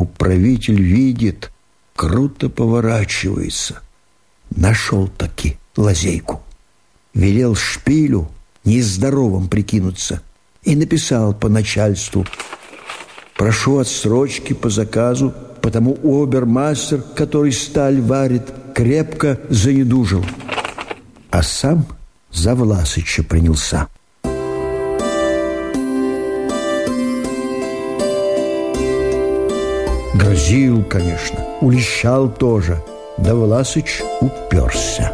Управитель видит, круто поворачивается. Нашел таки лазейку. Велел шпилю нездоровым прикинуться и написал по начальству «Прошу отсрочки по заказу, потому обермастер, который сталь варит, крепко занедужил». А сам за Власыча принялся. Грозил, конечно, улещал тоже, да Власыч уперся.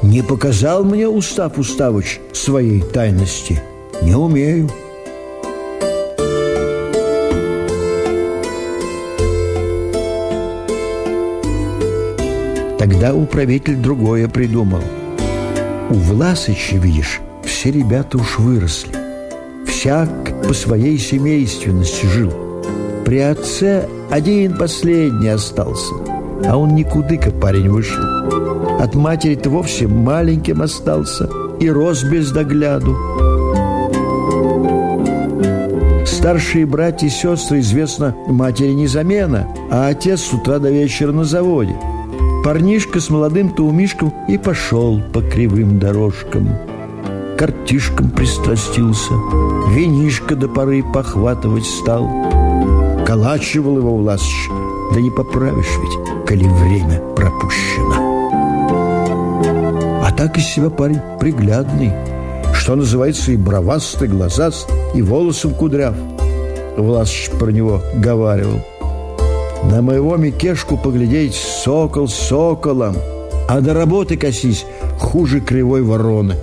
Не показал мне Устав Уставыч своей тайности. Не умею. Тогда управитель другое придумал. У Власыча, видишь, все ребята уж выросли. Всяк по своей семейственности жил. При отце один последний остался, а он никудыка парень вышел. От матери-то вовсе маленьким остался и рос без догляду. Старшие братья и сестры, известно, матери не замена, а отец с утра до вечера на заводе. Парнишка с молодым таумишком и пошел по кривым дорожкам. Картишкам пристрастился, винишко до поры похватывать стал. Калачивал его Власыч, да не поправишь ведь, коли время пропущено так из себя парень приглядный, что называется и бровастый, глазаст, и волосом кудряв. Власыч про него говаривал. На моего Микешку поглядеть сокол соколом, а до работы косись хуже кривой вороны.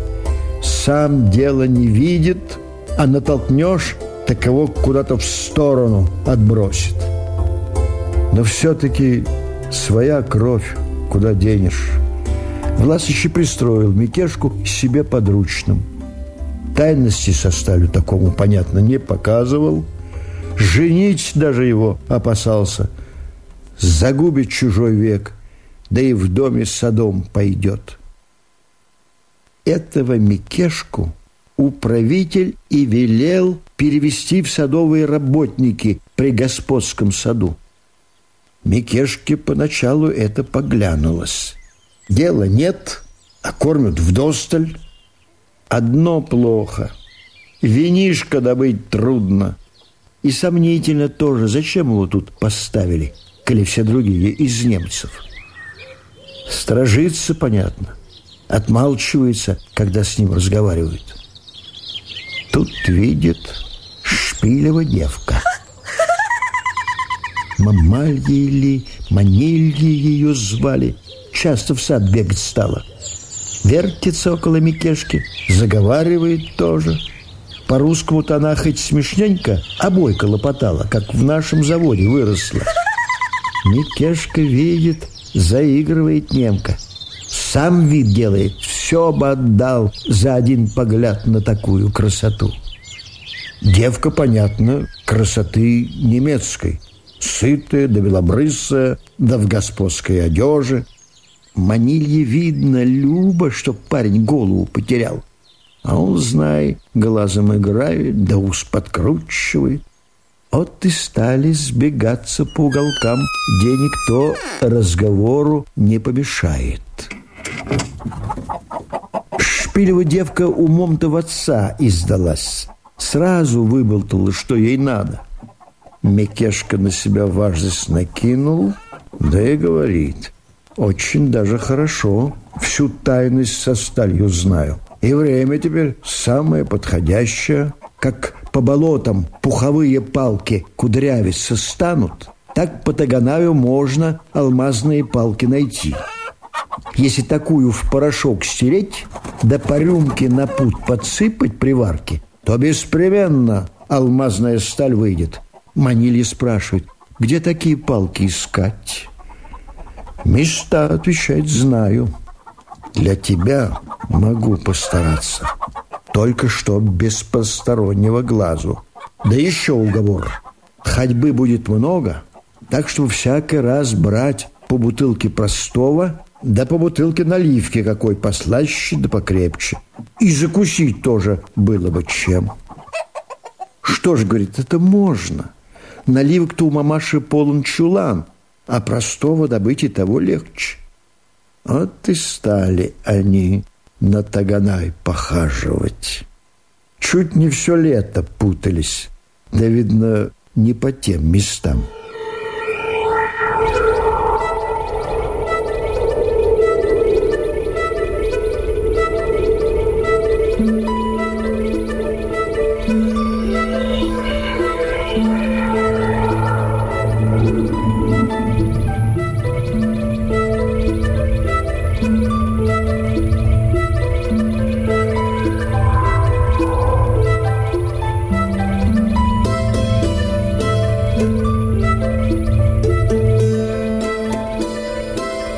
Сам дело не видит, а натолкнешь, таково куда-то в сторону отбросит. Но все-таки своя кровь куда денешь. Власыч и пристроил Микешку себе подручным. Тайности со сталью такому, понятно, не показывал. Женить даже его опасался. Загубит чужой век, да и в доме садом пойдет. Этого Микешку управитель и велел перевести в садовые работники при господском саду. Микешке поначалу это поглянулось. Дела нет, а кормят вдосталь. Одно плохо. Винишко добыть трудно. И сомнительно тоже, зачем его тут поставили, коли все другие из немцев. Стражится, понятно. Отмалчивается, когда с ним разговаривают. Тут видит шпилева девка. Мамалья или Манилья ее звали – часто в сад бегать стала. Вертится около Микешки, заговаривает тоже. По-русскому-то она хоть смешненько, а бойко лопотала, как в нашем заводе выросла. Микешка видит, заигрывает немка. Сам вид делает, все бы отдал за один погляд на такую красоту. Девка, понятно, красоты немецкой. Сытая, да белобрысая, да в господской одежде – Манилье видно, любо, что парень голову потерял. А он, знай, глазом играет, да ус подкручивает. Вот и стали сбегаться по уголкам, где никто разговору не помешает. Шпилева девка умом-то в отца издалась. Сразу выболтала, что ей надо. Мекешка на себя важность накинул, да и говорит – очень даже хорошо. Всю тайность со сталью знаю. И время теперь самое подходящее. Как по болотам пуховые палки кудрявиться станут, так по Таганаву можно алмазные палки найти. Если такую в порошок стереть, да по рюмке на путь подсыпать при варке, то беспременно алмазная сталь выйдет. Манили спрашивает, где такие палки искать? Места, отвечает, знаю. Для тебя могу постараться. Только что без постороннего глазу. Да еще уговор. Ходьбы будет много, так что всякий раз брать по бутылке простого, да по бутылке наливки какой послаще да покрепче. И закусить тоже было бы чем. Что ж, говорит, это можно. Наливок-то у мамаши полон чулан, а простого добыть и того легче. Вот и стали они на Таганай похаживать. Чуть не все лето путались, да, видно, не по тем местам.